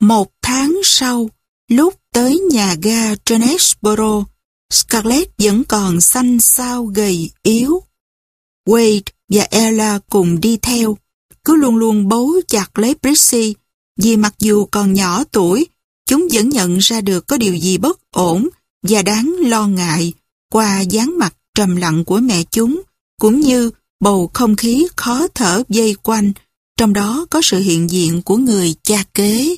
Một tháng sau, lúc tới nhà ga Jonesboro, Scarlett vẫn còn xanh xao gầy yếu. Wade và Ella cùng đi theo, cứ luôn luôn bấu chặt lấy Brissy, vì mặc dù còn nhỏ tuổi, chúng vẫn nhận ra được có điều gì bất ổn và đáng lo ngại qua dáng mặt trầm lặng của mẹ chúng, cũng như bầu không khí khó thở dây quanh, trong đó có sự hiện diện của người cha kế.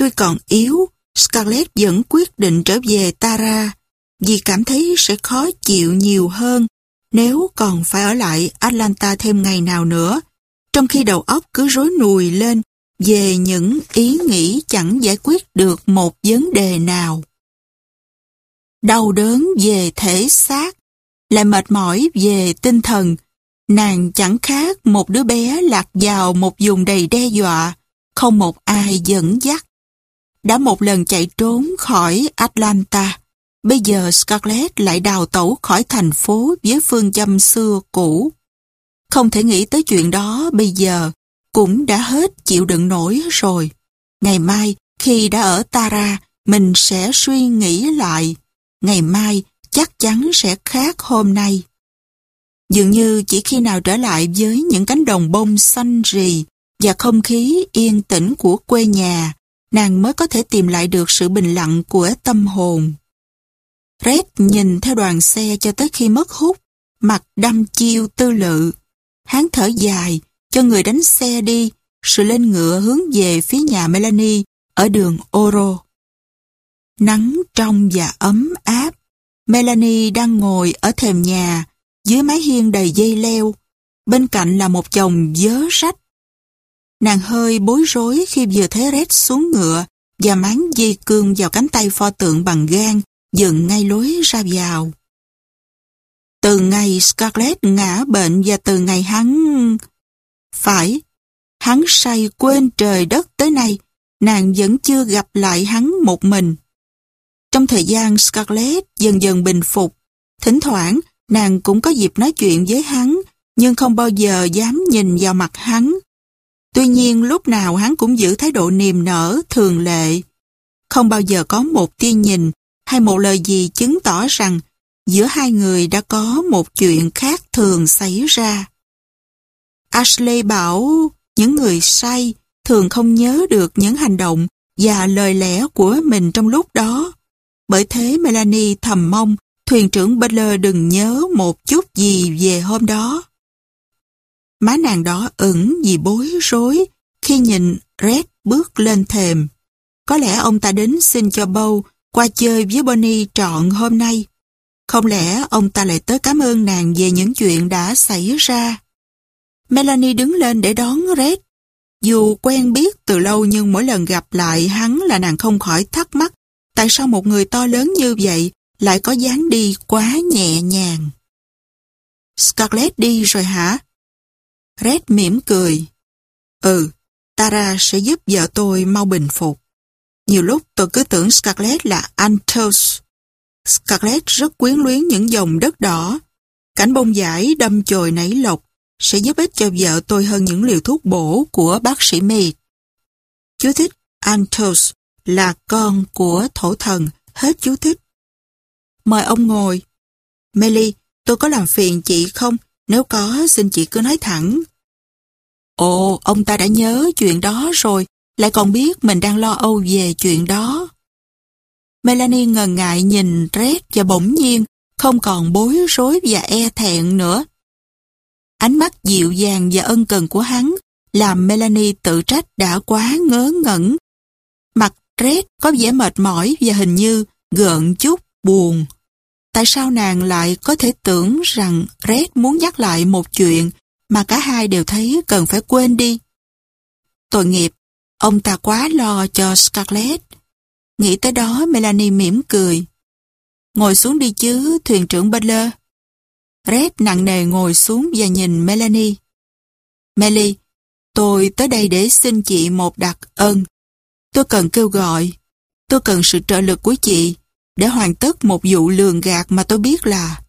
Tuy còn yếu, Scarlett vẫn quyết định trở về Tara vì cảm thấy sẽ khó chịu nhiều hơn nếu còn phải ở lại Atlanta thêm ngày nào nữa, trong khi đầu óc cứ rối nùi lên về những ý nghĩ chẳng giải quyết được một vấn đề nào. Đau đớn về thể xác, lại mệt mỏi về tinh thần, nàng chẳng khác một đứa bé lạc vào một vùng đầy đe dọa, không một ai dẫn dắt. Đã một lần chạy trốn khỏi Atlanta, bây giờ Scarlett lại đào tẩu khỏi thành phố với phương châm xưa cũ. Không thể nghĩ tới chuyện đó bây giờ, cũng đã hết chịu đựng nổi rồi. Ngày mai, khi đã ở Tara, mình sẽ suy nghĩ lại. Ngày mai chắc chắn sẽ khác hôm nay. Dường như chỉ khi nào trở lại với những cánh đồng bông xanh rì và không khí yên tĩnh của quê nhà, nàng mới có thể tìm lại được sự bình lặng của tâm hồn. Red nhìn theo đoàn xe cho tới khi mất hút, mặt đăm chiêu tư lự. Hắn thở dài, cho người đánh xe đi, Sự lên ngựa hướng về phía nhà Melanie ở đường Oro. Nắng trong và ấm áp, Melanie đang ngồi ở thềm nhà, dưới mái hiên đầy dây leo, bên cạnh là một chồng dớ rách. Nàng hơi bối rối khi vừa thấy Red xuống ngựa và máng dây cương vào cánh tay pho tượng bằng gan dựng ngay lối ra vào. Từ ngày Scarlett ngã bệnh và từ ngày hắn... Phải, hắn say quên trời đất tới nay, nàng vẫn chưa gặp lại hắn một mình. Trong thời gian Scarlett dần dần bình phục, thỉnh thoảng nàng cũng có dịp nói chuyện với hắn, nhưng không bao giờ dám nhìn vào mặt hắn. Tuy nhiên lúc nào hắn cũng giữ thái độ niềm nở, thường lệ. Không bao giờ có một tia nhìn hay một lời gì chứng tỏ rằng giữa hai người đã có một chuyện khác thường xảy ra. Ashley bảo những người say thường không nhớ được những hành động và lời lẽ của mình trong lúc đó. Bởi thế Melanie thầm mong thuyền trưởng Butler đừng nhớ một chút gì về hôm đó. Má nàng đó ửng vì bối rối khi nhìn Red bước lên thềm. Có lẽ ông ta đến xin cho Bâu qua chơi với Bonnie trọn hôm nay. Không lẽ ông ta lại tới cảm ơn nàng về những chuyện đã xảy ra? Melanie đứng lên để đón Red. Dù quen biết từ lâu nhưng mỗi lần gặp lại hắn là nàng không khỏi thắc mắc, tại sao một người to lớn như vậy lại có dáng đi quá nhẹ nhàng. Scarlett đi rồi hả? Red mỉm cười. Ừ, Tara sẽ giúp vợ tôi mau bình phục. Nhiều lúc tôi cứ tưởng Scarlett là Antos. Scarlett rất quyến luyến những dòng đất đỏ. Cảnh bông giải đâm chồi nảy lộc sẽ giúp ích cho vợ tôi hơn những liều thuốc bổ của bác sĩ Mead. Chú thích Antos là con của thổ thần, hết chú thích. Mời ông ngồi. Melly, tôi có làm phiền chị không? Nếu có, xin chị cứ nói thẳng. Ồ, ông ta đã nhớ chuyện đó rồi, lại còn biết mình đang lo âu về chuyện đó. Melanie ngần ngại nhìn Red và bỗng nhiên không còn bối rối và e thẹn nữa. Ánh mắt dịu dàng và ân cần của hắn làm Melanie tự trách đã quá ngớ ngẩn. Mặt Red có vẻ mệt mỏi và hình như gợn chút buồn. Tại sao nàng lại có thể tưởng rằng Red muốn nhắc lại một chuyện mà cả hai đều thấy cần phải quên đi? Tội nghiệp, ông ta quá lo cho Scarlett. Nghĩ tới đó Melanie mỉm cười. Ngồi xuống đi chứ, thuyền trưởng Butler. Red nặng nề ngồi xuống và nhìn Melanie. Melly, tôi tới đây để xin chị một đặc ân. Tôi cần kêu gọi, tôi cần sự trợ lực của chị để hoàn tất một vụ lường gạt mà tôi biết là.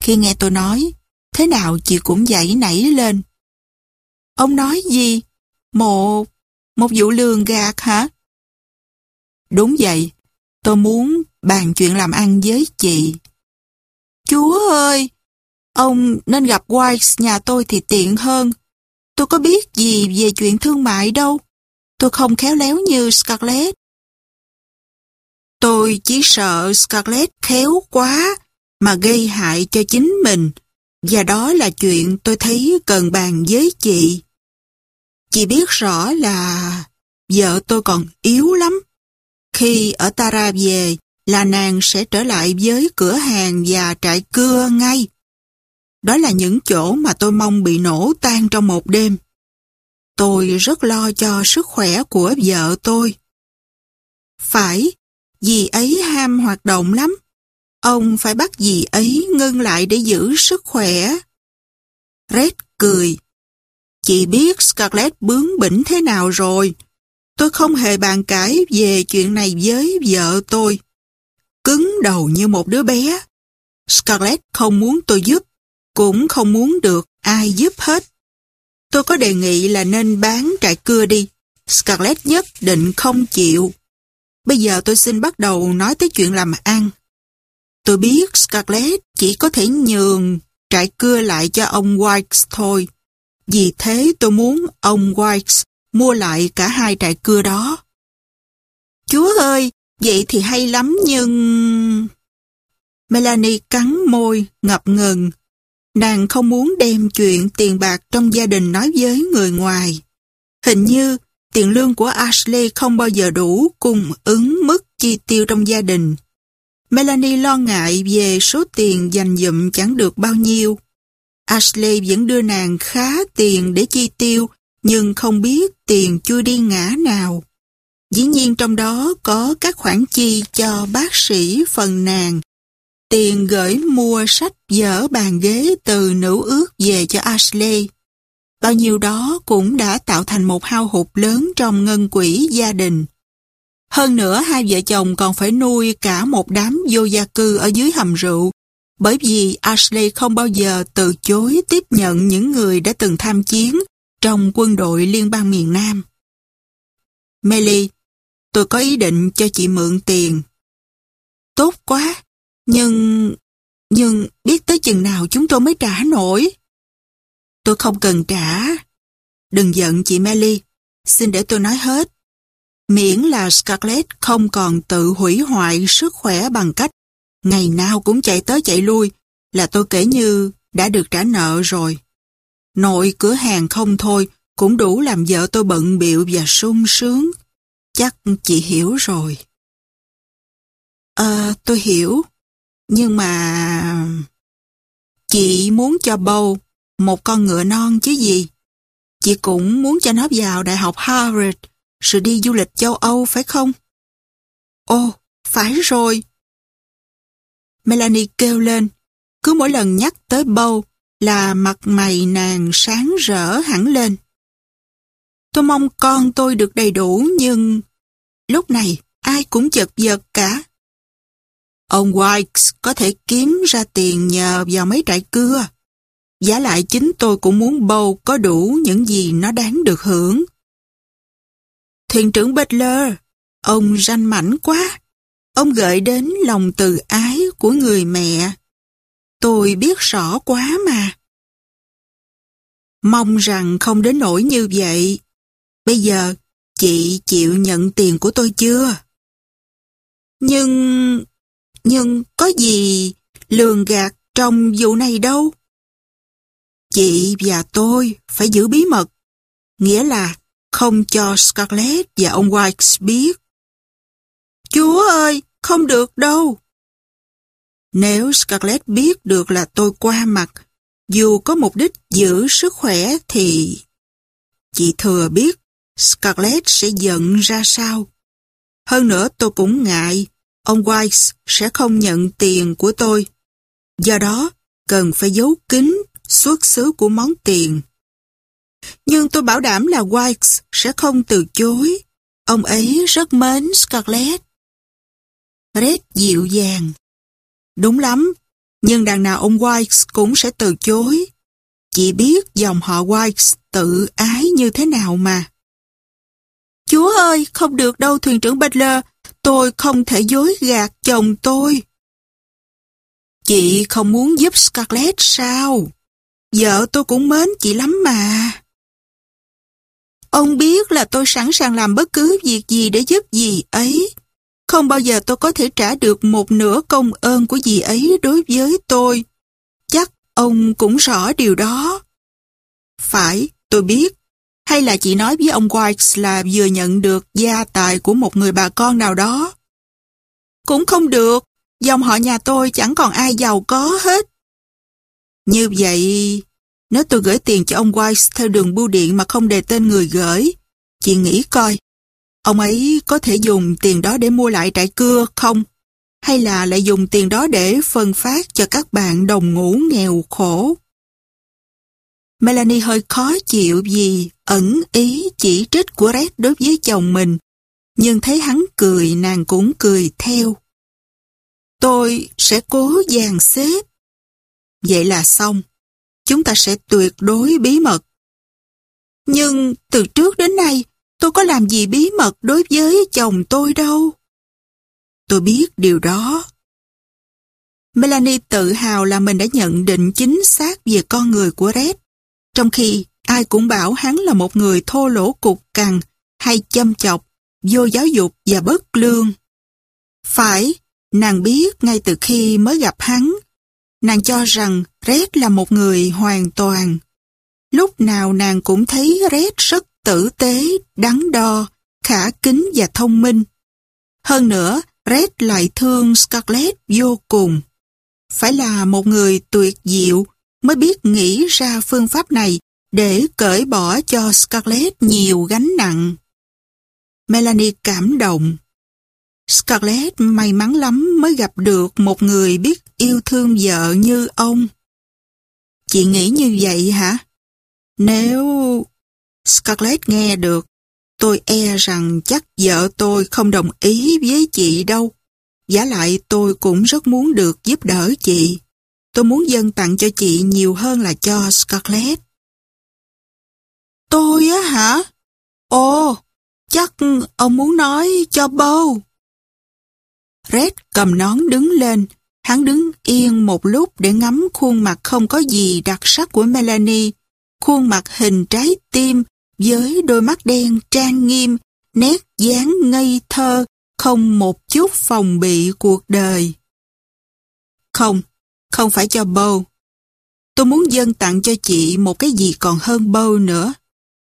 Khi nghe tôi nói, thế nào chị cũng dậy nảy lên. Ông nói gì? Một... Một vụ lường gạt hả? Đúng vậy, tôi muốn bàn chuyện làm ăn với chị. Chúa ơi, ông nên gặp Wise nhà tôi thì tiện hơn. Tôi có biết gì về chuyện thương mại đâu. Tôi không khéo léo như Scarlett. Tôi chỉ sợ Scarlett khéo quá mà gây hại cho chính mình. Và đó là chuyện tôi thấy cần bàn với chị. Chị biết rõ là vợ tôi còn yếu lắm. Khi ở Tara về là nàng sẽ trở lại với cửa hàng và trại cưa ngay. Đó là những chỗ mà tôi mong bị nổ tan trong một đêm. Tôi rất lo cho sức khỏe của vợ tôi. Phải, dì ấy ham hoạt động lắm. Ông phải bắt dì ấy ngưng lại để giữ sức khỏe. Red cười. Chị biết Scarlett bướng bỉnh thế nào rồi. Tôi không hề bàn cãi về chuyện này với vợ tôi. Cứng đầu như một đứa bé. Scarlett không muốn tôi giúp, cũng không muốn được ai giúp hết. Tôi có đề nghị là nên bán trại cưa đi. Scarlett nhất định không chịu. Bây giờ tôi xin bắt đầu nói tới chuyện làm ăn. Tôi biết Scarlett chỉ có thể nhường trại cưa lại cho ông White thôi. Vì thế tôi muốn ông White mua lại cả hai trại cưa đó. Chúa ơi, vậy thì hay lắm nhưng... Melanie cắn môi, ngập ngừng. Nàng không muốn đem chuyện tiền bạc trong gia đình nói với người ngoài. Hình như tiền lương của Ashley không bao giờ đủ cung ứng mức chi tiêu trong gia đình. Melanie lo ngại về số tiền dành dụm chẳng được bao nhiêu. Ashley vẫn đưa nàng khá tiền để chi tiêu, nhưng không biết tiền chưa đi ngã nào. Dĩ nhiên trong đó có các khoản chi cho bác sĩ phần nàng. Tiền gửi mua sách dở bàn ghế từ nữ ước về cho Ashley. Bao nhiêu đó cũng đã tạo thành một hao hụt lớn trong ngân quỹ gia đình. Hơn nữa hai vợ chồng còn phải nuôi cả một đám vô gia cư ở dưới hầm rượu bởi vì Ashley không bao giờ từ chối tiếp nhận những người đã từng tham chiến trong quân đội liên bang miền Nam. Melly, tôi có ý định cho chị mượn tiền. Tốt quá, nhưng... nhưng biết tới chừng nào chúng tôi mới trả nổi. Tôi không cần trả. Đừng giận chị Melly, xin để tôi nói hết. Miễn là Scarlett không còn tự hủy hoại sức khỏe bằng cách ngày nào cũng chạy tới chạy lui là tôi kể như đã được trả nợ rồi. Nội cửa hàng không thôi cũng đủ làm vợ tôi bận biệu và sung sướng. Chắc chị hiểu rồi. Ờ, tôi hiểu. Nhưng mà... Chị muốn cho bầu một con ngựa non chứ gì. Chị cũng muốn cho nó vào Đại học Harvard rồi đi du lịch châu Âu phải không? Ồ, phải rồi. Melanie kêu lên. Cứ mỗi lần nhắc tới bầu là mặt mày nàng sáng rỡ hẳn lên. Tôi mong con tôi được đầy đủ nhưng lúc này ai cũng chật vật cả. Ông White có thể kiếm ra tiền nhờ vào mấy trại cưa. Giá lại chính tôi cũng muốn bầu có đủ những gì nó đáng được hưởng. Thuyền trưởng Butler, ông ranh mảnh quá. Ông gợi đến lòng từ ái của người mẹ. Tôi biết rõ quá mà. Mong rằng không đến nỗi như vậy. Bây giờ, chị chịu nhận tiền của tôi chưa? Nhưng... nhưng có gì lường gạt trong vụ này đâu? Chị và tôi phải giữ bí mật. Nghĩa là không cho Scarlett và ông White biết. Chúa ơi, không được đâu. Nếu Scarlett biết được là tôi qua mặt, dù có mục đích giữ sức khỏe thì... Chị thừa biết Scarlett sẽ giận ra sao. Hơn nữa tôi cũng ngại ông White sẽ không nhận tiền của tôi. Do đó, cần phải giấu kín xuất xứ của món tiền. Nhưng tôi bảo đảm là White sẽ không từ chối. Ông ấy rất mến Scarlett. Red dịu dàng. Đúng lắm, nhưng đàn nào ông White cũng sẽ từ chối. Chị biết dòng họ White tự ái như thế nào mà. Chúa ơi, không được đâu thuyền trưởng Butler, tôi không thể dối gạt chồng tôi. Chị không muốn giúp Scarlett sao? Vợ tôi cũng mến chị lắm mà. Ông biết là tôi sẵn sàng làm bất cứ việc gì để giúp dì ấy. Không bao giờ tôi có thể trả được một nửa công ơn của dì ấy đối với tôi. Chắc ông cũng rõ điều đó. Phải, tôi biết. Hay là chị nói với ông White là vừa nhận được gia tài của một người bà con nào đó? Cũng không được. Dòng họ nhà tôi chẳng còn ai giàu có hết. Như vậy, nếu tôi gửi tiền cho ông wise theo đường bưu điện mà không đề tên người gửi, chị nghĩ coi, ông ấy có thể dùng tiền đó để mua lại trại cưa không? Hay là lại dùng tiền đó để phân phát cho các bạn đồng ngũ nghèo khổ? Melanie hơi khó chịu vì ẩn ý chỉ trích của Red đối với chồng mình, nhưng thấy hắn cười nàng cũng cười theo. Tôi sẽ cố dàn xếp. Vậy là xong. Chúng ta sẽ tuyệt đối bí mật. Nhưng từ trước đến nay, tôi có làm gì bí mật đối với chồng tôi đâu. Tôi biết điều đó. Melanie tự hào là mình đã nhận định chính xác về con người của Red, trong khi ai cũng bảo hắn là một người thô lỗ cục cằn hay châm chọc, vô giáo dục và bất lương. Phải, Nàng biết ngay từ khi mới gặp hắn, nàng cho rằng Red là một người hoàn toàn. Lúc nào nàng cũng thấy Red rất tử tế, đắn đo, khả kính và thông minh. Hơn nữa, Red lại thương Scarlett vô cùng. Phải là một người tuyệt diệu mới biết nghĩ ra phương pháp này để cởi bỏ cho Scarlett nhiều gánh nặng. Melanie cảm động. Scarlett may mắn lắm mới gặp được một người biết yêu thương vợ như ông. Chị nghĩ như vậy hả? Nếu... Scarlett nghe được, tôi e rằng chắc vợ tôi không đồng ý với chị đâu. Giả lại tôi cũng rất muốn được giúp đỡ chị. Tôi muốn dâng tặng cho chị nhiều hơn là cho Scarlett. Tôi á hả? Ồ, chắc ông muốn nói cho Bo. Red cầm nón đứng lên. Hắn đứng yên một lúc để ngắm khuôn mặt không có gì đặc sắc của Melanie. Khuôn mặt hình trái tim với đôi mắt đen trang nghiêm, nét dáng ngây thơ, không một chút phòng bị cuộc đời. Không, không phải cho Bo. Tôi muốn dâng tặng cho chị một cái gì còn hơn Bo nữa.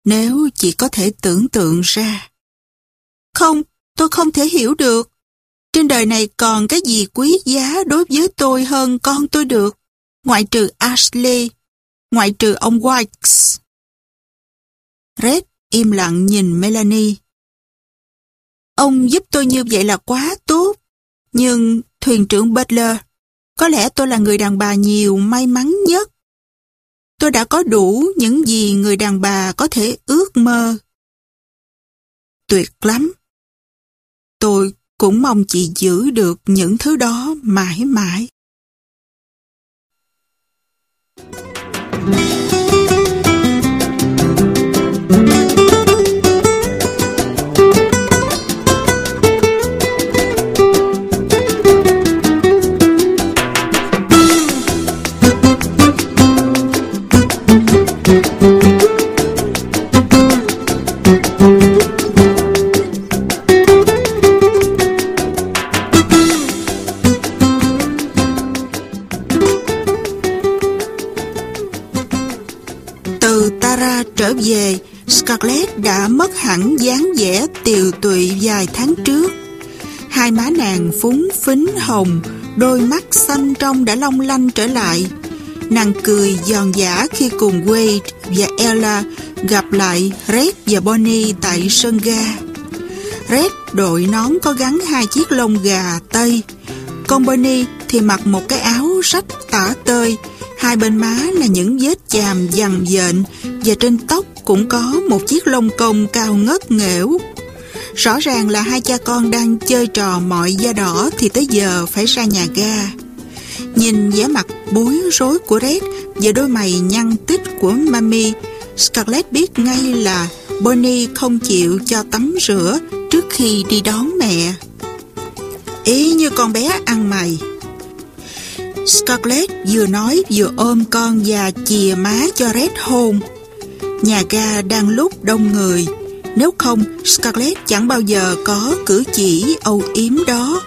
Nếu chị có thể tưởng tượng ra. Không, tôi không thể hiểu được. Trên đời này còn cái gì quý giá đối với tôi hơn con tôi được, ngoại trừ Ashley, ngoại trừ ông White. Red im lặng nhìn Melanie. Ông giúp tôi như vậy là quá tốt, nhưng thuyền trưởng Butler, có lẽ tôi là người đàn bà nhiều may mắn nhất. Tôi đã có đủ những gì người đàn bà có thể ước mơ. Tuyệt lắm. Tôi cũng mong chị giữ được những thứ đó mãi mãi. Thank you. Tiều tụy vài tháng trước. Hai má nàng phúng phính hồng, đôi mắt xanh trong đã long lanh trở lại. Nàng cười giòn giả khi cùng Wade và Ella gặp lại Red và Bonnie tại sân ga. Red đội nón có gắn hai chiếc lông gà tây. Con Bonnie thì mặc một cái áo rách tả tơi, hai bên má là những vết chàm dằn dện và trên tóc cũng có một chiếc lông công cao ngất nghẽo. Rõ ràng là hai cha con đang chơi trò mọi da đỏ thì tới giờ phải ra nhà ga. Nhìn vẻ mặt bối rối của Red và đôi mày nhăn tít của Mami, Scarlett biết ngay là Bonnie không chịu cho tắm rửa trước khi đi đón mẹ. Ý như con bé ăn mày. Scarlett vừa nói vừa ôm con và chìa má cho Red hôn. Nhà ga đang lúc đông người. Nếu không, Scarlett chẳng bao giờ có cử chỉ âu yếm đó.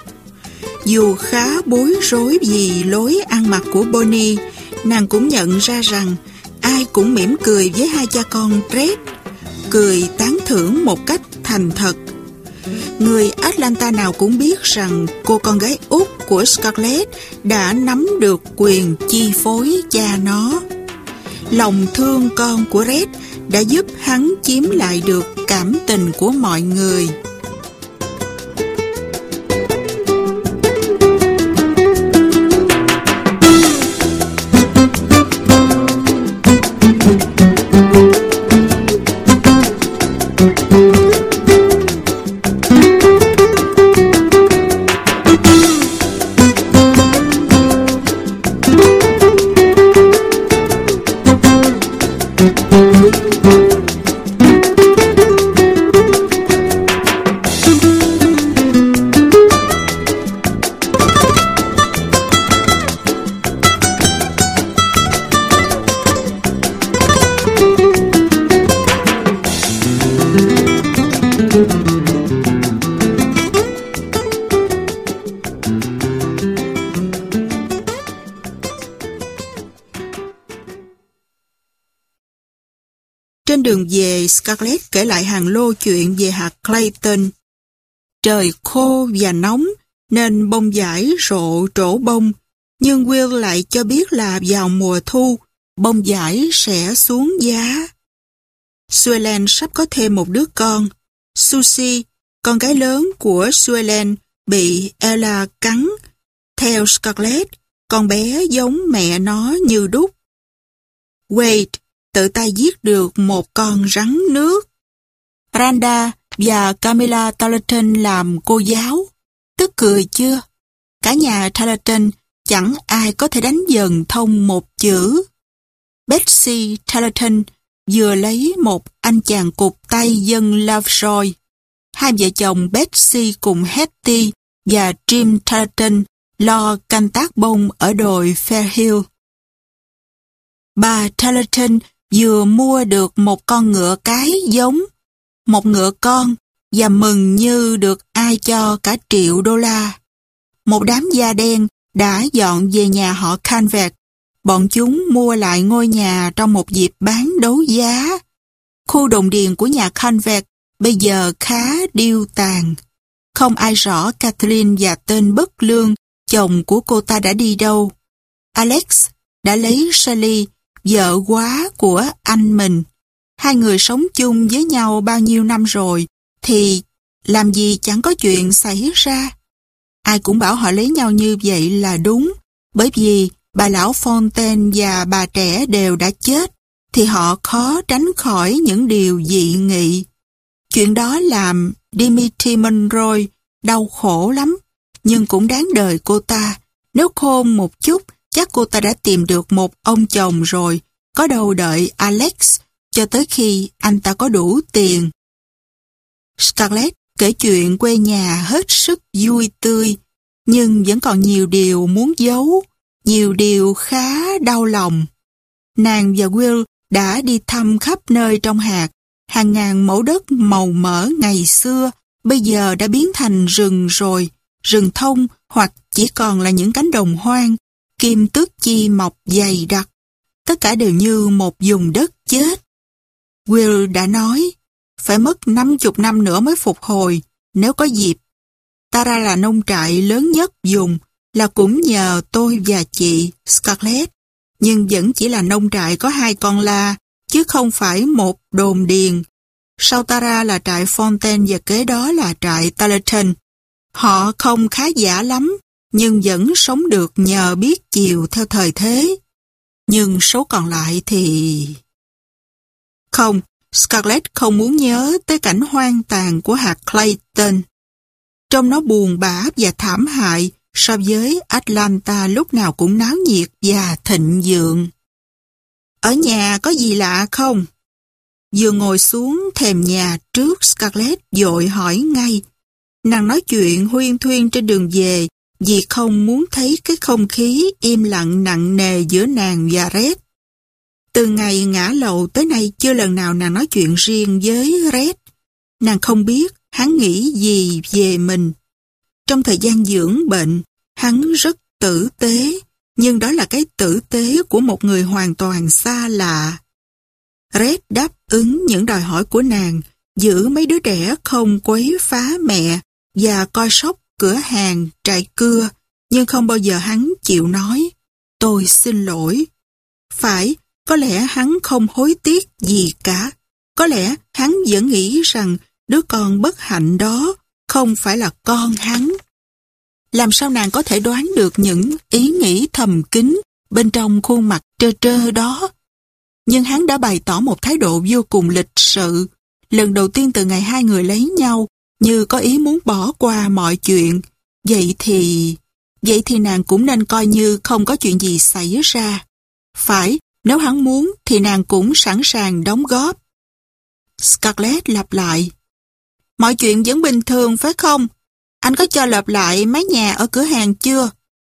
Dù khá bối rối vì lối ăn mặc của Bonnie, nàng cũng nhận ra rằng ai cũng mỉm cười với hai cha con Red, cười tán thưởng một cách thành thật. Người Atlanta nào cũng biết rằng cô con gái út của Scarlett đã nắm được quyền chi phối cha nó. Lòng thương con của Red đã giúp hắn chiếm lại được cảm tình của mọi người. Kể lại hàng lô chuyện về hạt Clayton. Trời khô và nóng, nên bông giải rộ trổ bông, nhưng Will lại cho biết là vào mùa thu, bông giải sẽ xuống giá. Suelen sắp có thêm một đứa con. Susie, con gái lớn của Suelen, bị Ella cắn. Theo Scarlett, con bé giống mẹ nó như đúc. Wade tự tay giết được một con rắn nước. Randa và Camilla Tarleton làm cô giáo. Tức cười chưa? Cả nhà Tarleton chẳng ai có thể đánh dần thông một chữ. Betsy Tarleton vừa lấy một anh chàng cục tay dân Lovejoy. Hai vợ chồng Betsy cùng Hetty và Jim Tarleton lo canh tác bông ở đồi Fairhill. Bà Tarleton vừa mua được một con ngựa cái giống, một ngựa con và mừng như được ai cho cả triệu đô la. Một đám da đen đã dọn về nhà họ Canvet. Bọn chúng mua lại ngôi nhà trong một dịp bán đấu giá. Khu đồng điền của nhà Canvet bây giờ khá điêu tàn. Không ai rõ Kathleen và tên bất lương, chồng của cô ta đã đi đâu. Alex đã lấy Sally vợ quá của anh mình. Hai người sống chung với nhau bao nhiêu năm rồi, thì làm gì chẳng có chuyện xảy ra. Ai cũng bảo họ lấy nhau như vậy là đúng, bởi vì bà lão Fontaine và bà trẻ đều đã chết, thì họ khó tránh khỏi những điều dị nghị. Chuyện đó làm Dimitri Monroe đau khổ lắm, nhưng cũng đáng đời cô ta. Nếu khôn một chút, chắc cô ta đã tìm được một ông chồng rồi, có đâu đợi Alex cho tới khi anh ta có đủ tiền. Scarlett kể chuyện quê nhà hết sức vui tươi, nhưng vẫn còn nhiều điều muốn giấu, nhiều điều khá đau lòng. Nàng và Will đã đi thăm khắp nơi trong hạt, hàng ngàn mẫu đất màu mỡ ngày xưa bây giờ đã biến thành rừng rồi, rừng thông hoặc chỉ còn là những cánh đồng hoang, kim tước chi mọc dày đặc. Tất cả đều như một vùng đất chết. Will đã nói, phải mất 50 năm nữa mới phục hồi, nếu có dịp. Tara là nông trại lớn nhất dùng, là cũng nhờ tôi và chị Scarlett, nhưng vẫn chỉ là nông trại có hai con la, chứ không phải một đồn điền. Sau Tara là trại Fontaine và kế đó là trại Tarleton. Họ không khá giả lắm, nhưng vẫn sống được nhờ biết chiều theo thời thế. Nhưng số còn lại thì... Không, Scarlett không muốn nhớ tới cảnh hoang tàn của hạt Clayton. Trong nó buồn bã và thảm hại so với Atlanta lúc nào cũng náo nhiệt và thịnh vượng. Ở nhà có gì lạ không? vừa ngồi xuống thềm nhà trước Scarlett dội hỏi ngay. Nàng nói chuyện huyên thuyên trên đường về vì không muốn thấy cái không khí im lặng nặng nề giữa nàng và Red. Từ ngày ngã lầu tới nay chưa lần nào nàng nói chuyện riêng với Red. Nàng không biết hắn nghĩ gì về mình. Trong thời gian dưỡng bệnh, hắn rất tử tế, nhưng đó là cái tử tế của một người hoàn toàn xa lạ. Red đáp ứng những đòi hỏi của nàng, giữ mấy đứa trẻ không quấy phá mẹ và coi sóc cửa hàng, trại cưa, nhưng không bao giờ hắn chịu nói, tôi xin lỗi. Phải, có lẽ hắn không hối tiếc gì cả. Có lẽ hắn vẫn nghĩ rằng đứa con bất hạnh đó không phải là con hắn. Làm sao nàng có thể đoán được những ý nghĩ thầm kín bên trong khuôn mặt trơ trơ đó? Nhưng hắn đã bày tỏ một thái độ vô cùng lịch sự. Lần đầu tiên từ ngày hai người lấy nhau, như có ý muốn bỏ qua mọi chuyện. Vậy thì... Vậy thì nàng cũng nên coi như không có chuyện gì xảy ra. Phải, nếu hắn muốn thì nàng cũng sẵn sàng đóng góp. Scarlett lặp lại. Mọi chuyện vẫn bình thường phải không? Anh có cho lợp lại mái nhà ở cửa hàng chưa?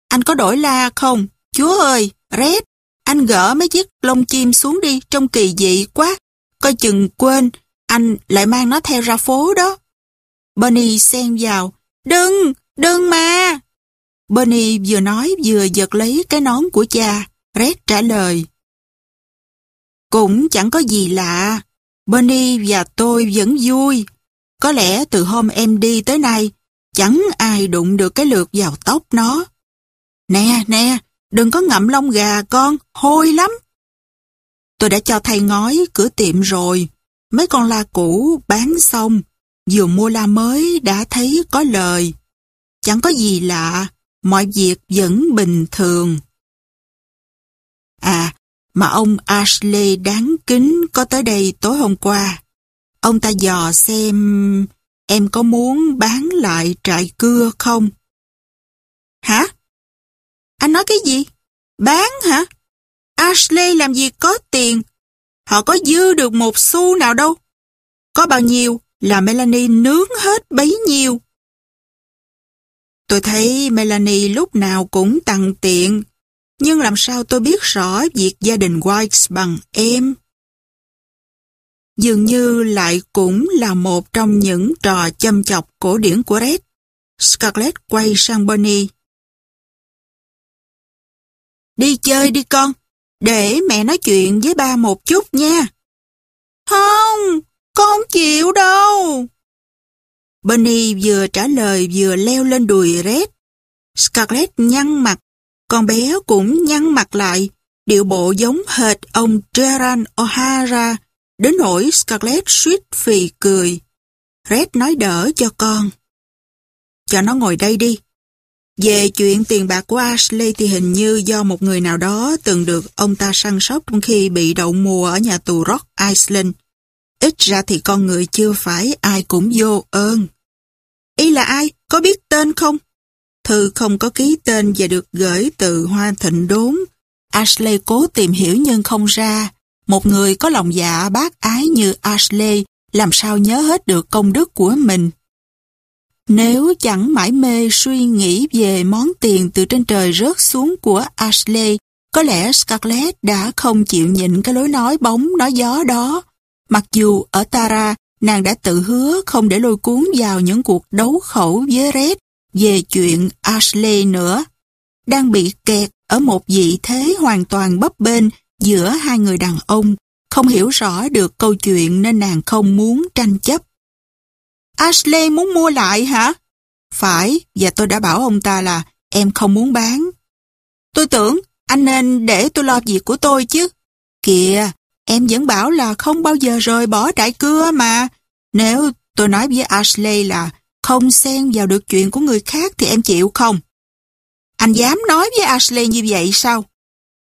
Anh có đổi la không? Chúa ơi, Red, anh gỡ mấy chiếc lông chim xuống đi, trông kỳ dị quá. Coi chừng quên, anh lại mang nó theo ra phố đó. Bonnie xen vào. Đừng, đừng mà. Bonnie vừa nói vừa giật lấy cái nón của cha. Red trả lời. Cũng chẳng có gì lạ. Bonnie và tôi vẫn vui. Có lẽ từ hôm em đi tới nay, chẳng ai đụng được cái lượt vào tóc nó. Nè, nè, đừng có ngậm lông gà con, hôi lắm. Tôi đã cho thầy ngói cửa tiệm rồi. Mấy con la cũ bán xong, vừa mua la mới đã thấy có lời. Chẳng có gì lạ, mọi việc vẫn bình thường. À, mà ông Ashley đáng kính có tới đây tối hôm qua. Ông ta dò xem em có muốn bán lại trại cưa không? Hả? Anh nói cái gì? Bán hả? Ashley làm gì có tiền? Họ có dư được một xu nào đâu. Có bao nhiêu là Melanie nướng hết bấy nhiêu. Tôi thấy Melanie lúc nào cũng tặng tiện, nhưng làm sao tôi biết rõ việc gia đình White bằng em? Dường như lại cũng là một trong những trò châm chọc cổ điển của Red. Scarlett quay sang Bonnie. Đi chơi đi con, để mẹ nói chuyện với ba một chút nha. Không, con không chịu đâu. Bonnie vừa trả lời vừa leo lên đùi Red. Scarlett nhăn mặt, con bé cũng nhăn mặt lại, điệu bộ giống hệt ông Gerard O'Hara, đến nỗi Scarlett suýt phì cười. Red nói đỡ cho con. Cho nó ngồi đây đi. Về chuyện tiền bạc của Ashley thì hình như do một người nào đó từng được ông ta săn sóc trong khi bị đậu mùa ở nhà tù Rock Island. Ít ra thì con người chưa phải ai cũng vô ơn. Y là ai? Có biết tên không? Thư không có ký tên và được gửi từ Hoa Thịnh Đốn. Ashley cố tìm hiểu nhưng không ra. Một người có lòng dạ bác ái như Ashley làm sao nhớ hết được công đức của mình. Nếu chẳng mãi mê suy nghĩ về món tiền từ trên trời rớt xuống của Ashley, có lẽ Scarlett đã không chịu nhịn cái lối nói bóng nói gió đó. Mặc dù ở Tara, nàng đã tự hứa không để lôi cuốn vào những cuộc đấu khẩu với Red về chuyện Ashley nữa. Đang bị kẹt ở một vị thế hoàn toàn bấp bênh giữa hai người đàn ông, không hiểu rõ được câu chuyện nên nàng không muốn tranh chấp. Ashley muốn mua lại hả? Phải, và tôi đã bảo ông ta là em không muốn bán. Tôi tưởng anh nên để tôi lo việc của tôi chứ. Kìa, em vẫn bảo là không bao giờ rời bỏ trại cưa mà. Nếu tôi nói với Ashley là không xen vào được chuyện của người khác thì em chịu không? Anh dám nói với Ashley như vậy sao?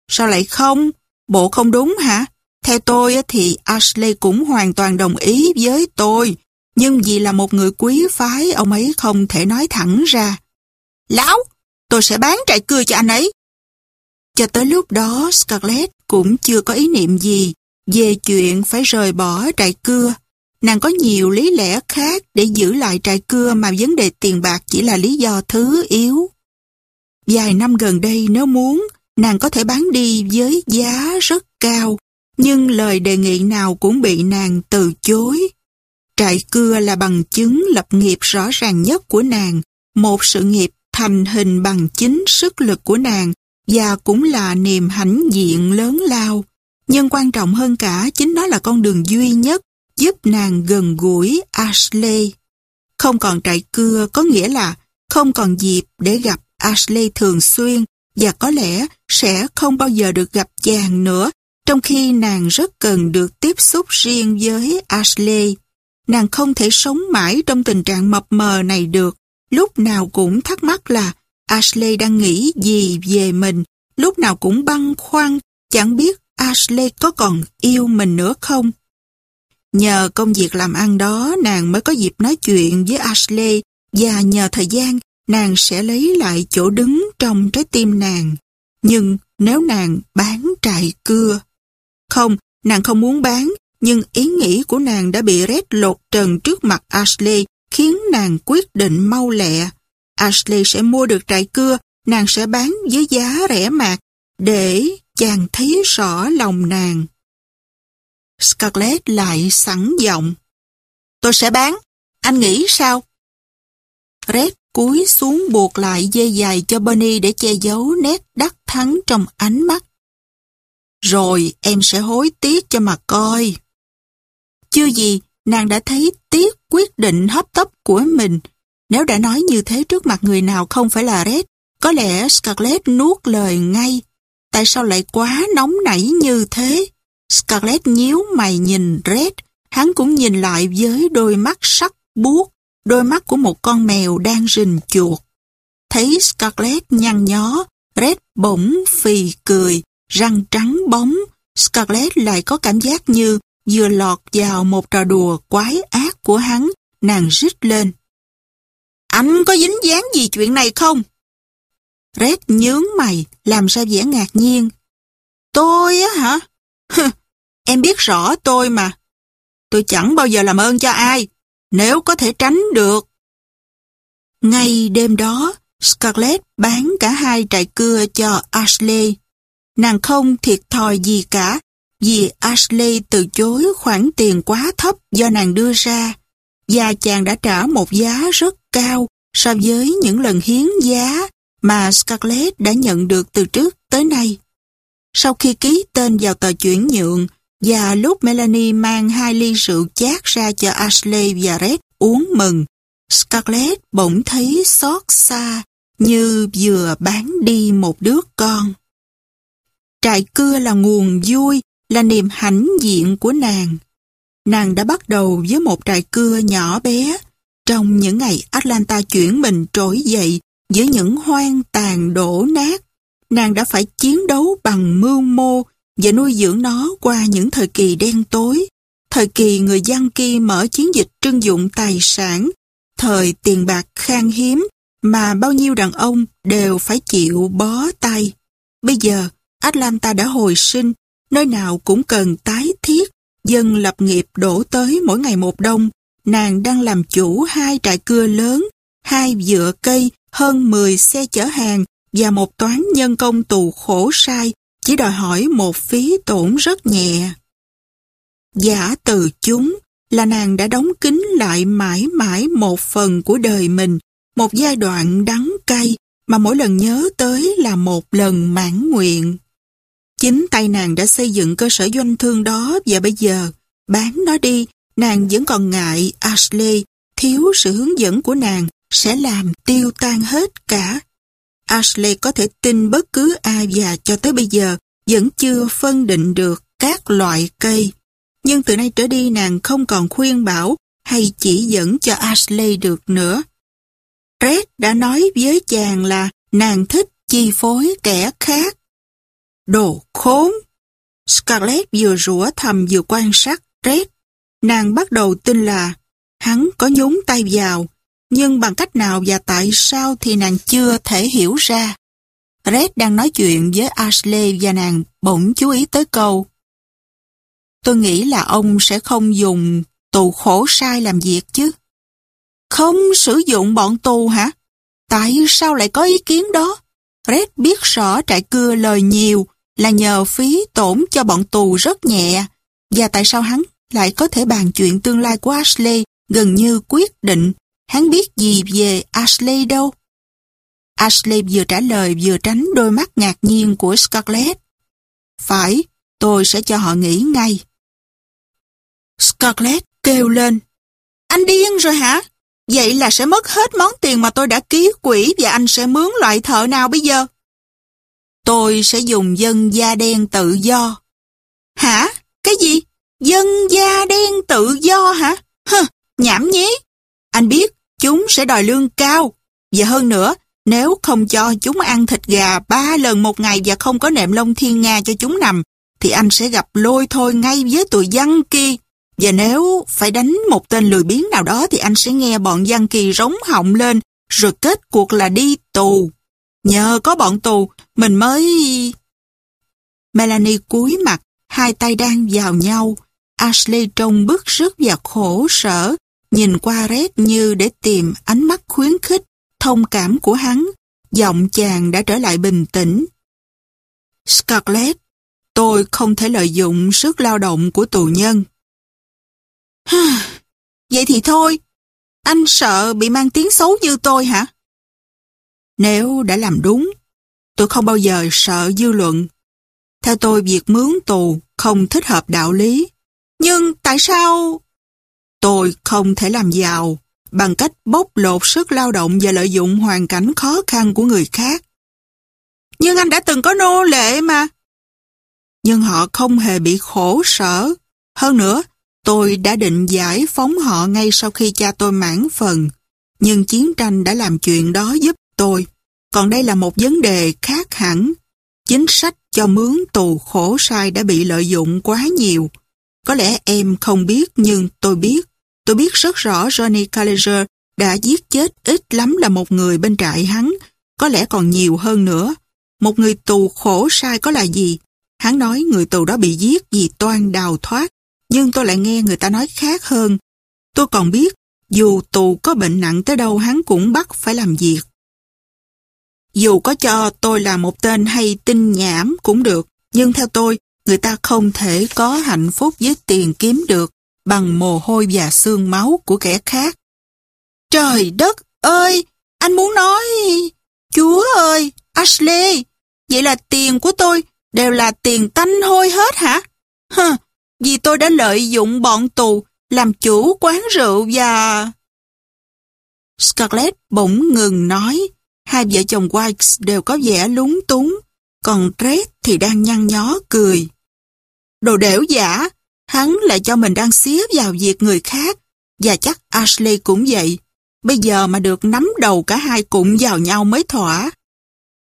Sao lại không? Bộ không đúng hả? Theo tôi thì Ashley cũng hoàn toàn đồng ý với tôi. Nhưng vì là một người quý phái, ông ấy không thể nói thẳng ra. Lão, tôi sẽ bán trại cưa cho anh ấy. Cho tới lúc đó, Scarlett cũng chưa có ý niệm gì Về chuyện phải rời bỏ trại cưa, nàng có nhiều lý lẽ khác để giữ lại trại cưa mà vấn đề tiền bạc chỉ là lý do thứ yếu. Vài năm gần đây nếu muốn, nàng có thể bán đi với giá rất cao, nhưng lời đề nghị nào cũng bị nàng từ chối. Trại cưa là bằng chứng lập nghiệp rõ ràng nhất của nàng, một sự nghiệp thành hình bằng chính sức lực của nàng và cũng là niềm hãnh diện lớn lao. Nhưng quan trọng hơn cả chính nó là con đường duy nhất giúp nàng gần gũi Ashley. Không còn trại cưa có nghĩa là không còn dịp để gặp Ashley thường xuyên và có lẽ sẽ không bao giờ được gặp chàng nữa trong khi nàng rất cần được tiếp xúc riêng với Ashley. Nàng không thể sống mãi trong tình trạng mập mờ này được. Lúc nào cũng thắc mắc là Ashley đang nghĩ gì về mình. Lúc nào cũng băn khoăn, chẳng biết Ashley có còn yêu mình nữa không. Nhờ công việc làm ăn đó, nàng mới có dịp nói chuyện với Ashley và nhờ thời gian, nàng sẽ lấy lại chỗ đứng trong trái tim nàng. Nhưng nếu nàng bán trại cưa... Không, nàng không muốn bán, nhưng ý nghĩ của nàng đã bị Red lột trần trước mặt Ashley, khiến nàng quyết định mau lẹ. Ashley sẽ mua được trại cưa, nàng sẽ bán với giá rẻ mạt, để chàng thấy rõ lòng nàng. Scarlett lại sẵn giọng. Tôi sẽ bán, anh nghĩ sao? Red cúi xuống buộc lại dây dài cho Bernie để che giấu nét đắc thắng trong ánh mắt. Rồi em sẽ hối tiếc cho mà coi. Chưa gì, nàng đã thấy tiếc quyết định hấp tấp của mình. Nếu đã nói như thế trước mặt người nào không phải là Red, có lẽ Scarlett nuốt lời ngay. Tại sao lại quá nóng nảy như thế? Scarlett nhíu mày nhìn Red, hắn cũng nhìn lại với đôi mắt sắc buốt, đôi mắt của một con mèo đang rình chuột. Thấy Scarlett nhăn nhó, Red bỗng phì cười, răng trắng bóng. Scarlett lại có cảm giác như vừa lọt vào một trò đùa quái ác của hắn, nàng rít lên. Anh có dính dáng gì chuyện này không? Red nhướng mày, làm ra vẻ ngạc nhiên. Tôi á hả? Em biết rõ tôi mà. Tôi chẳng bao giờ làm ơn cho ai, nếu có thể tránh được. Ngay đêm đó, Scarlett bán cả hai trại cưa cho Ashley. Nàng không thiệt thòi gì cả, vì Ashley từ chối khoản tiền quá thấp do nàng đưa ra, và chàng đã trả một giá rất cao so với những lần hiến giá mà Scarlett đã nhận được từ trước tới nay. Sau khi ký tên vào tờ chuyển nhượng và lúc Melanie mang hai ly rượu chát ra cho Ashley và Red uống mừng, Scarlett bỗng thấy xót xa như vừa bán đi một đứa con. Trại cưa là nguồn vui, là niềm hãnh diện của nàng. Nàng đã bắt đầu với một trại cưa nhỏ bé. Trong những ngày Atlanta chuyển mình trỗi dậy giữa những hoang tàn đổ nát, nàng đã phải chiến đấu bằng mưu mô và nuôi dưỡng nó qua những thời kỳ đen tối. Thời kỳ người dân kia mở chiến dịch trưng dụng tài sản, thời tiền bạc khan hiếm mà bao nhiêu đàn ông đều phải chịu bó tay. Bây giờ, Atlanta đã hồi sinh, nơi nào cũng cần tái thiết, dân lập nghiệp đổ tới mỗi ngày một đông. Nàng đang làm chủ hai trại cưa lớn, hai dựa cây, hơn 10 xe chở hàng và một toán nhân công tù khổ sai chỉ đòi hỏi một phí tổn rất nhẹ. Giả từ chúng là nàng đã đóng kín lại mãi mãi một phần của đời mình, một giai đoạn đắng cay mà mỗi lần nhớ tới là một lần mãn nguyện. Chính tay nàng đã xây dựng cơ sở doanh thương đó và bây giờ, bán nó đi, nàng vẫn còn ngại Ashley, thiếu sự hướng dẫn của nàng sẽ làm tiêu tan hết cả. Ashley có thể tin bất cứ ai và cho tới bây giờ vẫn chưa phân định được các loại cây. Nhưng từ nay trở đi nàng không còn khuyên bảo hay chỉ dẫn cho Ashley được nữa. Red đã nói với chàng là nàng thích chi phối kẻ khác. Đồ khốn! Scarlett vừa rủa thầm vừa quan sát Red. Nàng bắt đầu tin là hắn có nhúng tay vào, nhưng bằng cách nào và tại sao thì nàng chưa thể hiểu ra. Red đang nói chuyện với Ashley và nàng bỗng chú ý tới câu, tôi nghĩ là ông sẽ không dùng tù khổ sai làm việc chứ. Không sử dụng bọn tù hả? Tại sao lại có ý kiến đó? Red biết rõ trại cưa lời nhiều là nhờ phí tổn cho bọn tù rất nhẹ. Và tại sao hắn lại có thể bàn chuyện tương lai của Ashley gần như quyết định? Hắn biết gì về Ashley đâu? Ashley vừa trả lời vừa tránh đôi mắt ngạc nhiên của Scarlett. Phải, tôi sẽ cho họ nghỉ ngay. Scarlett kêu lên. Anh điên rồi hả? Vậy là sẽ mất hết món tiền mà tôi đã ký quỹ và anh sẽ mướn loại thợ nào bây giờ? Tôi sẽ dùng dân da đen tự do. Hả? Cái gì? Dân da đen tự do hả? Hừ, nhảm nhí. Anh biết, chúng sẽ đòi lương cao. Và hơn nữa, nếu không cho chúng ăn thịt gà ba lần một ngày và không có nệm lông thiên nga cho chúng nằm, thì anh sẽ gặp lôi thôi ngay với tụi dân kia. Và nếu phải đánh một tên lười biếng nào đó thì anh sẽ nghe bọn dân kỳ rống họng lên, rồi kết cuộc là đi tù. Nhờ có bọn tù, mình mới... Melanie cúi mặt, hai tay đang vào nhau. Ashley trông bức rứt và khổ sở, nhìn qua Red như để tìm ánh mắt khuyến khích, thông cảm của hắn. Giọng chàng đã trở lại bình tĩnh. Scarlett, tôi không thể lợi dụng sức lao động của tù nhân. Vậy thì thôi, anh sợ bị mang tiếng xấu như tôi hả? Nếu đã làm đúng, tôi không bao giờ sợ dư luận. Theo tôi việc mướn tù không thích hợp đạo lý. Nhưng tại sao... Tôi không thể làm giàu bằng cách bóc lột sức lao động và lợi dụng hoàn cảnh khó khăn của người khác. Nhưng anh đã từng có nô lệ mà. Nhưng họ không hề bị khổ sở. Hơn nữa, tôi đã định giải phóng họ ngay sau khi cha tôi mãn phần. Nhưng chiến tranh đã làm chuyện đó giúp tôi. Còn đây là một vấn đề khác hẳn. Chính sách cho mướn tù khổ sai đã bị lợi dụng quá nhiều. Có lẽ em không biết nhưng tôi biết. Tôi biết rất rõ Johnny Gallagher đã giết chết ít lắm là một người bên trại hắn, có lẽ còn nhiều hơn nữa. Một người tù khổ sai có là gì? Hắn nói người tù đó bị giết vì toan đào thoát, nhưng tôi lại nghe người ta nói khác hơn. Tôi còn biết, dù tù có bệnh nặng tới đâu hắn cũng bắt phải làm việc. Dù có cho tôi là một tên hay tinh nhảm cũng được, nhưng theo tôi, người ta không thể có hạnh phúc với tiền kiếm được bằng mồ hôi và xương máu của kẻ khác. Trời đất ơi, anh muốn nói... Chúa ơi, Ashley, vậy là tiền của tôi đều là tiền tanh hôi hết hả? Hừ, vì tôi đã lợi dụng bọn tù làm chủ quán rượu và... Scarlett bỗng ngừng nói, hai vợ chồng White đều có vẻ lúng túng, còn Red thì đang nhăn nhó cười. Đồ đẻo giả, hắn lại cho mình đang xía vào việc người khác, và chắc Ashley cũng vậy. Bây giờ mà được nắm đầu cả hai cụm vào nhau mới thỏa.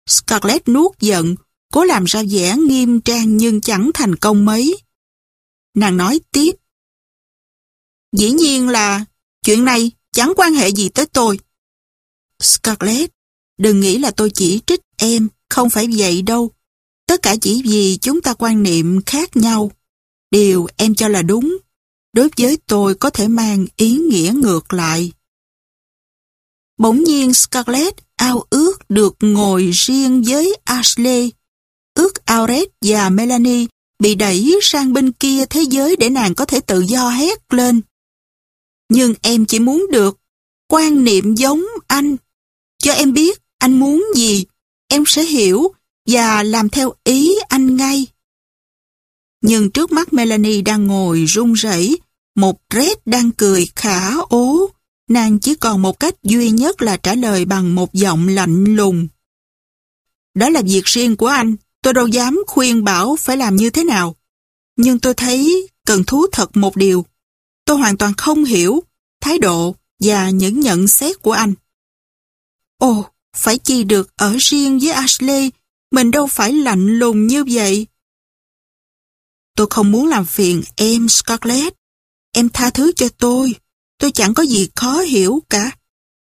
Scarlett nuốt giận, cố làm ra vẻ nghiêm trang nhưng chẳng thành công mấy. Nàng nói tiếp. Dĩ nhiên là chuyện này chẳng quan hệ gì tới tôi. Scarlett, đừng nghĩ là tôi chỉ trích em, không phải vậy đâu. Tất cả chỉ vì chúng ta quan niệm khác nhau. Điều em cho là đúng, đối với tôi có thể mang ý nghĩa ngược lại. Bỗng nhiên Scarlett ao ước được ngồi riêng với Ashley. Ước Auret và Melanie bị đẩy sang bên kia thế giới để nàng có thể tự do hét lên. Nhưng em chỉ muốn được quan niệm giống anh. Cho em biết anh muốn gì, em sẽ hiểu và làm theo ý anh ngay. Nhưng trước mắt Melanie đang ngồi run rẩy, một Red đang cười khả ố. Nàng chỉ còn một cách duy nhất là trả lời bằng một giọng lạnh lùng. Đó là việc riêng của anh, tôi đâu dám khuyên bảo phải làm như thế nào. Nhưng tôi thấy cần thú thật một điều. Tôi hoàn toàn không hiểu thái độ và những nhận xét của anh. Ồ, phải chi được ở riêng với Ashley, mình đâu phải lạnh lùng như vậy. Tôi không muốn làm phiền em Scarlett. Em tha thứ cho tôi. Tôi chẳng có gì khó hiểu cả.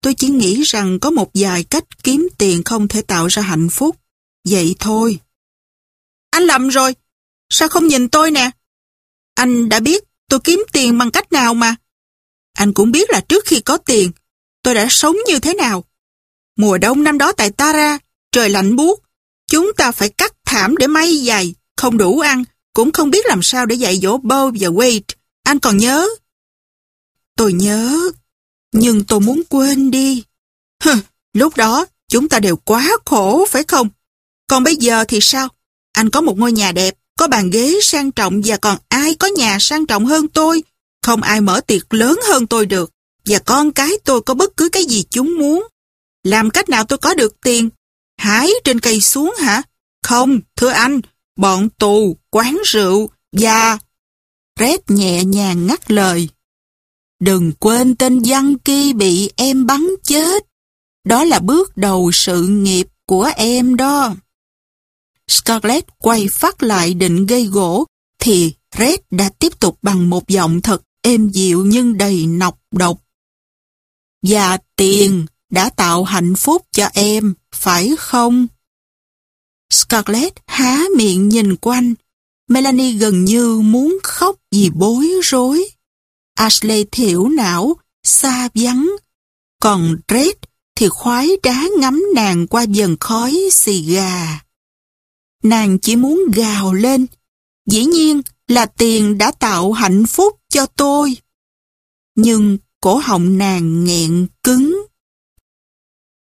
Tôi chỉ nghĩ rằng có một vài cách kiếm tiền không thể tạo ra hạnh phúc. Vậy thôi. Anh lầm rồi. Sao không nhìn tôi nè? Anh đã biết tôi kiếm tiền bằng cách nào mà. Anh cũng biết là trước khi có tiền, tôi đã sống như thế nào. Mùa đông năm đó tại Tara, trời lạnh buốt, chúng ta phải cắt thảm để may giày, không đủ ăn, cũng không biết làm sao để dạy dỗ Bo và Wade. Anh còn nhớ? Tôi nhớ, nhưng tôi muốn quên đi. Hừ, lúc đó chúng ta đều quá khổ phải không? Còn bây giờ thì sao? Anh có một ngôi nhà đẹp, có bàn ghế sang trọng và còn ai có nhà sang trọng hơn tôi? Không ai mở tiệc lớn hơn tôi được. Và con cái tôi có bất cứ cái gì chúng muốn. Làm cách nào tôi có được tiền? Hái trên cây xuống hả? Không, thưa anh, bọn tù, quán rượu và... Red nhẹ nhàng ngắt lời. Đừng quên tên Văn Ki bị em bắn chết. Đó là bước đầu sự nghiệp của em đó. Scarlett quay phát lại định gây gỗ, thì Red đã tiếp tục bằng một giọng thật êm dịu nhưng đầy nọc độc. Và tiền đã tạo hạnh phúc cho em, phải không? Scarlett há miệng nhìn quanh. Melanie gần như muốn khóc vì bối rối. Ashley thiểu não, xa vắng. Còn Red thì khoái đá ngắm nàng qua dần khói xì gà. Nàng chỉ muốn gào lên. Dĩ nhiên là tiền đã tạo hạnh phúc cho tôi. Nhưng cổ họng nàng nghẹn cứng.